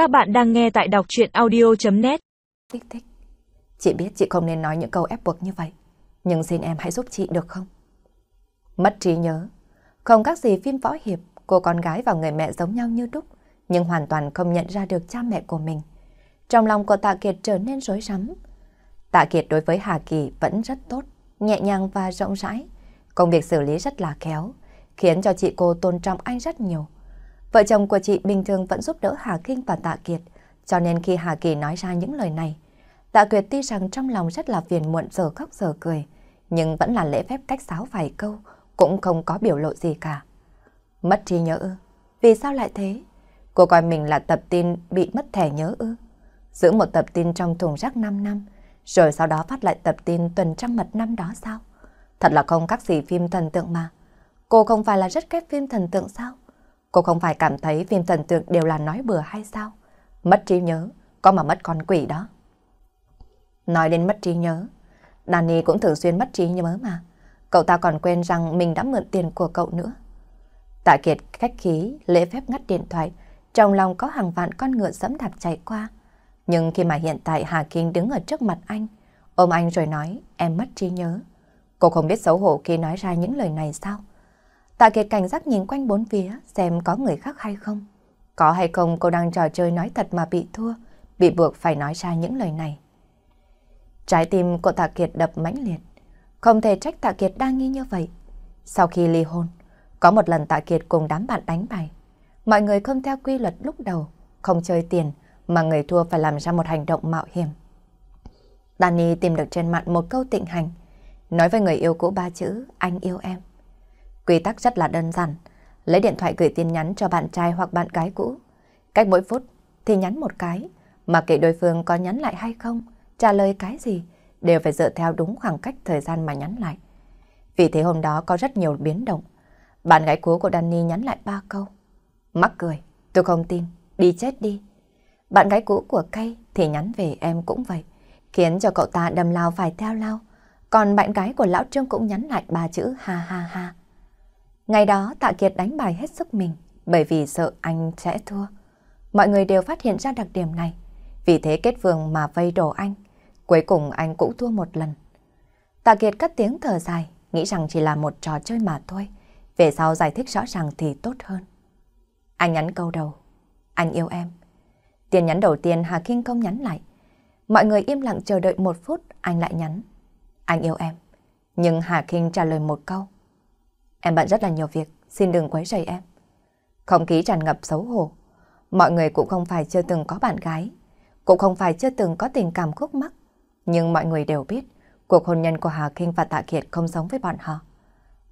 Các bạn đang nghe tại đọc chuyện audio.net Thích thích. Chị biết chị không nên nói những câu ép buộc như vậy. Nhưng xin em hãy giúp chị được không? Mất trí nhớ. Không các gì phim võ hiệp, cô con gái và người mẹ giống nhau như đúc, nhưng hoàn toàn không nhận ra được cha mẹ của mình. Trong lòng của Tạ Kiệt trở nên rối rắm. Tạ Kiệt đối với Hà Kỳ vẫn rất tốt, nhẹ nhàng và rộng rãi. Công việc xử lý rất là khéo, khiến cho chị cô tôn trọng anh rất nhiều. Vợ chồng của chị bình thường vẫn giúp đỡ Hà Kinh và Tạ Kiệt, cho nên khi Hà Kỳ nói ra những lời này, Tạ Kiệt tuy rằng trong lòng rất là phiền muộn giờ khóc giờ cười, nhưng vẫn là lễ phép cách sáo vài câu, cũng không có biểu lộ gì cả. Mất trí nhớ ư? Vì sao lại thế? Cô coi mình là tập tin bị mất thẻ nhớ ư? Giữ một tập tin trong thùng rác 5 năm, rồi sau đó phát lại tập tin tuần trăng mật năm đó sao? Thật là không các gì phim thần tượng mà. Cô không phải là rất ghét phim thần tượng sao? Cô không phải cảm thấy phim thần tượng đều là nói bừa hay sao? Mất trí nhớ, có mà mất con quỷ đó. Nói đến mất trí nhớ, Danny cũng thường xuyên mất trí nhớ mà. Cậu ta còn quên rằng mình đã mượn tiền của cậu nữa. Tạ Kiệt khách khí, lễ phép ngắt điện thoại, trong lòng có hàng vạn con ngựa dẫm đạp chạy qua. Nhưng khi mà hiện tại Hà Kinh đứng ở trước mặt anh, ôm anh rồi nói em mất trí nhớ. Cô không biết xấu hổ khi nói ra những lời này sao? Tạ Kiệt cảnh giác nhìn quanh bốn phía xem có người khác hay không. Có hay không cô đang trò chơi nói thật mà bị thua, bị buộc phải nói ra những lời này. Trái tim của Tạ Kiệt đập mãnh liệt. Không thể trách Tạ Kiệt đang nghi như vậy. Sau khi ly hôn, có một lần Tạ Kiệt cùng đám bạn đánh bài. Mọi người không theo quy luật lúc đầu, không chơi tiền, mà người thua phải làm ra một hành động mạo hiểm. Danny tìm được trên mạng một câu tịnh hành, nói với người yêu cũ ba chữ, anh yêu em. Quy tắc rất là đơn giản, lấy điện thoại gửi tin nhắn cho bạn trai hoặc bạn gái cũ. Cách mỗi phút thì nhắn một cái, mà kệ đối phương có nhắn lại hay không, trả lời cái gì, đều phải dựa theo đúng khoảng cách thời gian mà nhắn lại. Vì thế hôm đó có rất nhiều biến động. Bạn gái cũ của Danny nhắn lại ba câu. Mắc cười, tôi không tin, đi chết đi. Bạn gái cũ của Kay thì nhắn về em cũng vậy, khiến cho cậu ta đầm lao phải theo lao. Còn bạn gái của Lão Trương cũng nhắn lại ba chữ ha ha ha. Ngày đó Tạ Kiệt đánh bài hết sức mình, bởi vì sợ anh sẽ thua. Mọi người đều phát hiện ra đặc điểm này, vì thế kết vương mà vây đổ anh. Cuối cùng anh cũng thua một lần. Tạ Kiệt cất tiếng thở dài, nghĩ rằng chỉ là một trò chơi mà thôi. Về sau giải thích rõ ràng thì tốt hơn. Anh nhắn câu đầu, anh yêu em. Tiền nhắn đầu tiên Hà Kinh không nhắn lại. Mọi người im lặng chờ đợi một phút, anh lại nhắn. Anh yêu em. Nhưng Hà Kinh trả lời một câu. Em bận rất là nhiều việc, xin đừng quấy rầy em. Không khí tràn ngập xấu hổ. Mọi người cũng không phải chưa từng có bạn gái, cũng không phải chưa từng có tình cảm khúc mắc. Nhưng mọi người đều biết, cuộc hôn nhân của Hà Kinh và Tạ Kiệt không giống với bọn họ.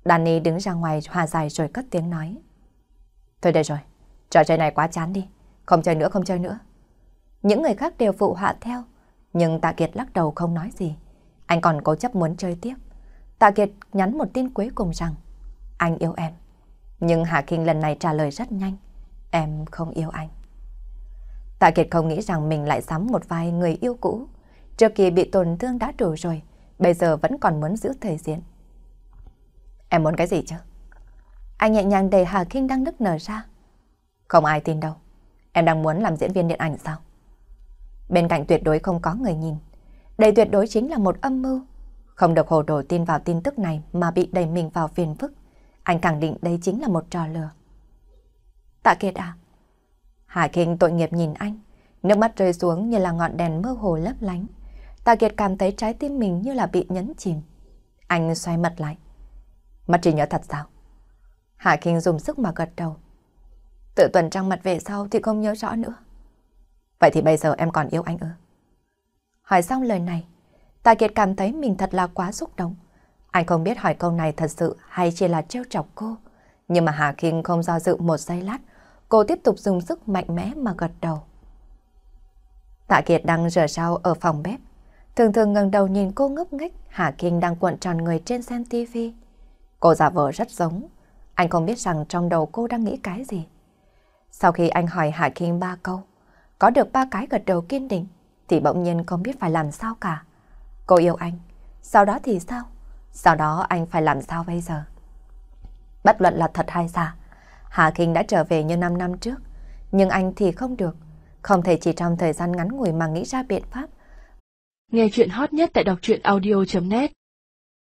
Danny đứng ra ngoài hòa giải rồi cất tiếng nói. Thôi đây rồi, trò chơi này quá chán đi, không chơi nữa không chơi nữa. Những người khác đều phụ họa theo, nhưng Tạ Kiệt lắc đầu không nói gì. Anh còn cố chấp muốn chơi tiếp. Tạ Kiệt nhắn một tin cuối cùng rằng anh yêu em. Nhưng Hà Kinh lần này trả lời rất nhanh. Em không yêu anh. Tạ Kiệt không nghĩ rằng mình lại sắm một vài người yêu cũ. Trước kia bị tổn thương đã đủ rồi, bây giờ vẫn còn muốn giữ thời diện. Em muốn cái gì chứ? Anh nhẹ nhàng đẩy Hà Kinh đang nức nở ra. Không ai tin đâu. Em đang muốn làm diễn viên điện ảnh sao? Bên cạnh tuyệt đối không có người nhìn. Đây tuyệt đối chính là một âm mưu. Không được hồ đồ tin vào tin tức này mà bị đẩy mình vào phiền phức. Anh khẳng định đây chính là một trò lừa. Tạ Kiệt à? Hà Kinh tội nghiệp nhìn anh. Nước mắt rơi xuống như là ngọn đèn mơ hồ lấp lánh. Tạ Kiệt cảm thấy trái tim mình như là bị nhấn chìm. Anh xoay mặt lại. mặt trí nhớ thật sao? Hà Kinh dùng sức mà gật đầu. Tự tuần trăng mặt về sau thì không nhớ rõ nữa. Vậy thì bây giờ em còn yêu anh ư? Hỏi xong lời này, Tạ Kiệt cảm thấy mình thật là quá xúc động. Anh không biết hỏi câu này thật sự hay chỉ là trêu chọc cô. Nhưng mà Hà Kinh không do dự một giây lát, cô tiếp tục dùng sức mạnh mẽ mà gật đầu. Tạ Kiệt đang rửa rau ở phòng bếp. Thường thường ngẩng đầu nhìn cô ngốc nghếch, Hà Kinh đang cuộn tròn người trên xem tivi. Cô giả vờ rất giống. Anh không biết rằng trong đầu cô đang nghĩ cái gì. Sau khi anh hỏi Hà Kinh ba câu, có được ba cái gật đầu kiên định, thì bỗng nhiên không biết phải làm sao cả. Cô yêu anh, sau đó thì sao? Sau đó anh phải làm sao bây giờ? Bất luận là thật hay giả, Hà Kinh đã trở về như 5 năm trước, nhưng anh thì không được. Không thể chỉ trong thời gian ngắn ngủi mà nghĩ ra biện pháp. Nghe chuyện hot nhất tại đọc truyện audio.net